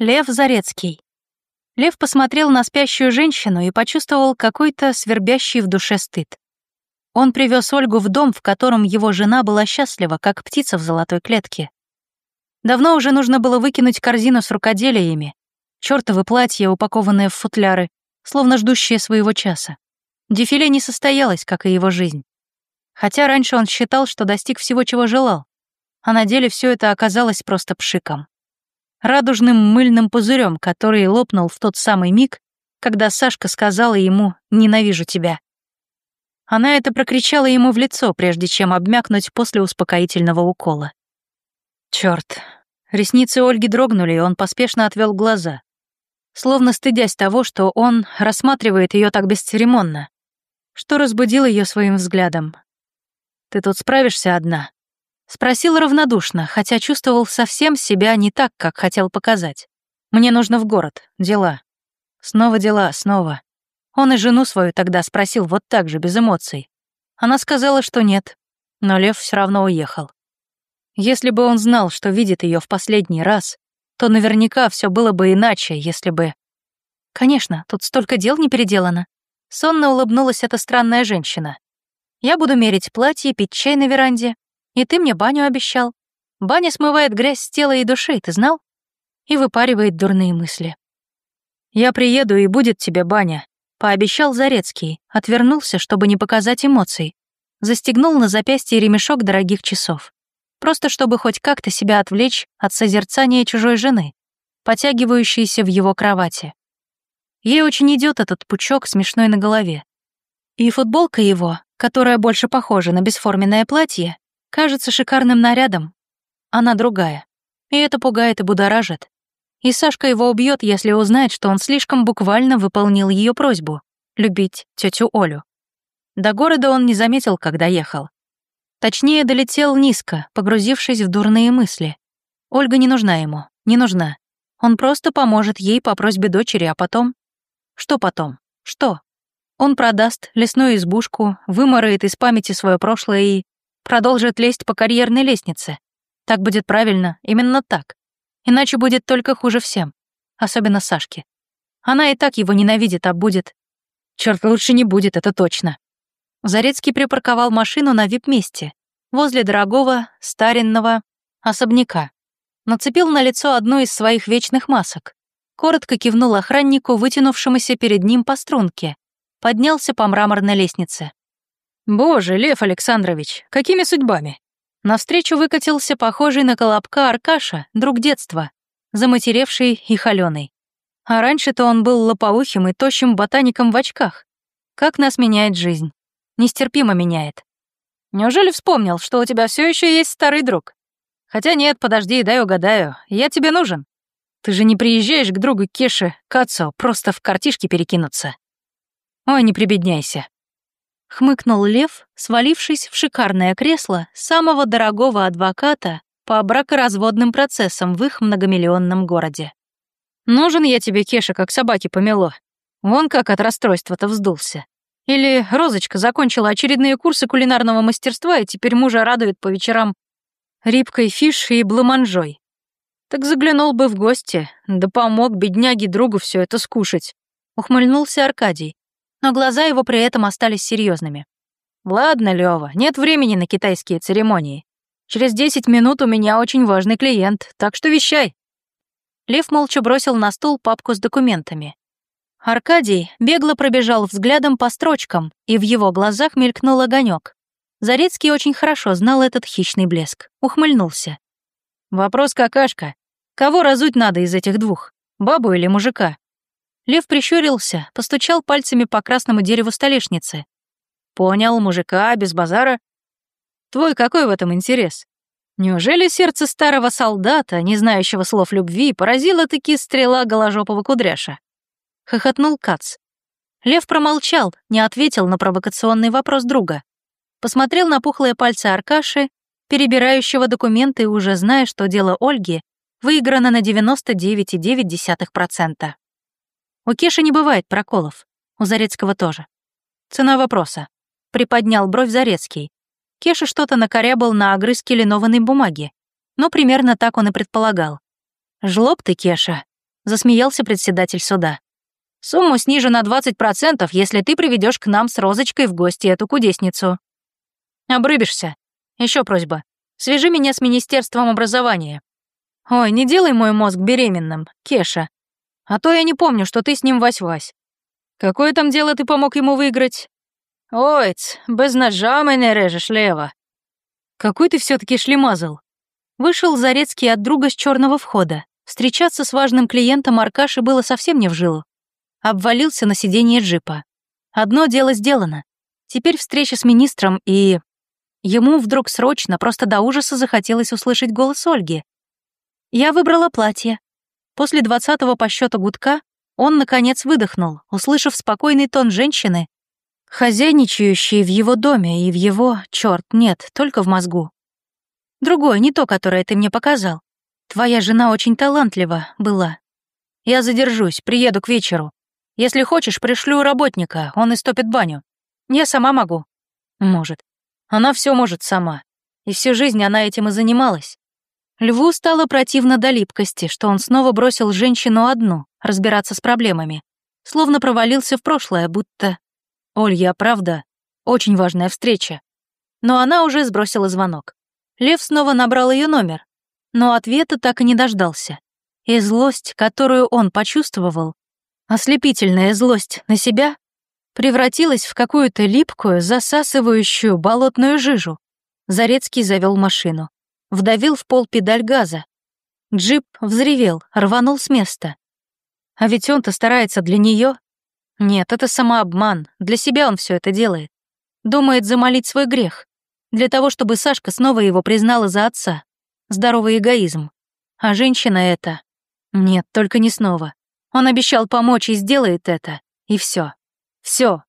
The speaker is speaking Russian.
Лев Зарецкий. Лев посмотрел на спящую женщину и почувствовал какой-то свербящий в душе стыд. Он привез Ольгу в дом, в котором его жена была счастлива, как птица в золотой клетке. Давно уже нужно было выкинуть корзину с рукоделиями, чёртовы платья, упакованные в футляры, словно ждущие своего часа. Дефиле не состоялось, как и его жизнь. Хотя раньше он считал, что достиг всего, чего желал, а на деле все это оказалось просто пшиком радужным мыльным пузырем, который лопнул в тот самый миг, когда Сашка сказала ему «ненавижу тебя». Она это прокричала ему в лицо, прежде чем обмякнуть после успокоительного укола. Черт! Ресницы Ольги дрогнули, и он поспешно отвел глаза, словно стыдясь того, что он рассматривает ее так бесцеремонно, что разбудил ее своим взглядом. «Ты тут справишься одна?» Спросил равнодушно, хотя чувствовал совсем себя не так, как хотел показать. «Мне нужно в город. Дела». Снова дела, снова. Он и жену свою тогда спросил вот так же, без эмоций. Она сказала, что нет, но Лев все равно уехал. Если бы он знал, что видит ее в последний раз, то наверняка все было бы иначе, если бы... Конечно, тут столько дел не переделано. Сонно улыбнулась эта странная женщина. Я буду мерить платье, пить чай на веранде, и ты мне баню обещал. Баня смывает грязь с тела и души, ты знал? И выпаривает дурные мысли. Я приеду, и будет тебе баня, пообещал Зарецкий, отвернулся, чтобы не показать эмоций. Застегнул на запястье ремешок дорогих часов. Просто чтобы хоть как-то себя отвлечь от созерцания чужой жены, потягивающейся в его кровати. Ей очень идет этот пучок смешной на голове. И футболка его, которая больше похожа на бесформенное платье, Кажется шикарным нарядом. Она другая. И это пугает и будоражит. И Сашка его убьет, если узнает, что он слишком буквально выполнил ее просьбу — любить тетю Олю. До города он не заметил, когда ехал. Точнее, долетел низко, погрузившись в дурные мысли. Ольга не нужна ему, не нужна. Он просто поможет ей по просьбе дочери, а потом... Что потом? Что? Он продаст лесную избушку, выморает из памяти свое прошлое и продолжит лезть по карьерной лестнице. Так будет правильно, именно так. Иначе будет только хуже всем, особенно Сашке. Она и так его ненавидит, а будет... Черт, лучше не будет, это точно. Зарецкий припарковал машину на вип-месте, возле дорогого, старинного особняка. Нацепил на лицо одну из своих вечных масок. Коротко кивнул охраннику, вытянувшемуся перед ним по струнке. Поднялся по мраморной лестнице. «Боже, Лев Александрович, какими судьбами?» Навстречу выкатился похожий на колобка Аркаша, друг детства, заматеревший и холёный. А раньше-то он был лопоухим и тощим ботаником в очках. Как нас меняет жизнь. Нестерпимо меняет. Неужели вспомнил, что у тебя все еще есть старый друг? Хотя нет, подожди, дай угадаю, я тебе нужен. Ты же не приезжаешь к другу Кеше, Кацо, просто в картишки перекинуться. Ой, не прибедняйся. Хмыкнул Лев, свалившись в шикарное кресло самого дорогого адвоката по бракоразводным процессам в их многомиллионном городе. «Нужен я тебе, Кеша, как собаке помело. Вон как от расстройства-то вздулся. Или Розочка закончила очередные курсы кулинарного мастерства и теперь мужа радует по вечерам рибкой фиш и бламанжой. Так заглянул бы в гости, да помог бедняге другу все это скушать», — ухмыльнулся Аркадий, но глаза его при этом остались серьезными. «Ладно, Лёва, нет времени на китайские церемонии. Через 10 минут у меня очень важный клиент, так что вещай». Лев молча бросил на стол папку с документами. Аркадий бегло пробежал взглядом по строчкам, и в его глазах мелькнул огонек. Зарецкий очень хорошо знал этот хищный блеск, ухмыльнулся. «Вопрос какашка. Кого разуть надо из этих двух, бабу или мужика?» Лев прищурился, постучал пальцами по красному дереву столешницы. «Понял, мужика, без базара. Твой какой в этом интерес? Неужели сердце старого солдата, не знающего слов любви, поразила-таки стрела голожопого кудряша?» Хохотнул Кац. Лев промолчал, не ответил на провокационный вопрос друга. Посмотрел на пухлые пальцы Аркаши, перебирающего документы, уже зная, что дело Ольги выиграно на 99,9%. У Кеши не бывает проколов. У Зарецкого тоже. Цена вопроса. Приподнял бровь Зарецкий. Кеша что-то накорябал на огрызке линованной бумаги. Но примерно так он и предполагал. «Жлоб ты, Кеша. засмеялся председатель суда. Сумму снижу на 20%, если ты приведешь к нам с Розочкой в гости эту кудесницу. Обрыбишься. Еще просьба. Свяжи меня с Министерством образования. Ой, не делай мой мозг беременным, Кеша. А то я не помню, что ты с ним вась-вась. Какое там дело ты помог ему выиграть? Ойц, без ножа меня режешь, Лева. Какой ты все таки шлемазал. Вышел Зарецкий от друга с черного входа. Встречаться с важным клиентом Аркаши было совсем не в жилу обвалился на сиденье джипа. Одно дело сделано. Теперь встреча с министром, и... Ему вдруг срочно, просто до ужаса захотелось услышать голос Ольги. Я выбрала платье. После двадцатого по счету гудка он, наконец, выдохнул, услышав спокойный тон женщины, хозяйничающей в его доме и в его, черт, нет, только в мозгу. Другое, не то, которое ты мне показал. Твоя жена очень талантлива была. Я задержусь, приеду к вечеру. Если хочешь, пришлю работника, он истопит баню. Я сама могу. Может. Она все может сама. И всю жизнь она этим и занималась. Льву стало противно до липкости, что он снова бросил женщину одну, разбираться с проблемами. Словно провалился в прошлое, будто... Олья, правда, очень важная встреча. Но она уже сбросила звонок. Лев снова набрал ее номер, но ответа так и не дождался. И злость, которую он почувствовал, Ослепительная злость на себя превратилась в какую-то липкую, засасывающую болотную жижу. Зарецкий завел машину. Вдавил в пол педаль газа. Джип взревел, рванул с места. А ведь он-то старается для нее. Нет, это самообман. Для себя он все это делает. Думает замолить свой грех. Для того, чтобы Сашка снова его признала за отца. Здоровый эгоизм. А женщина это... Нет, только не снова. Он обещал помочь и сделает это. И все. Все.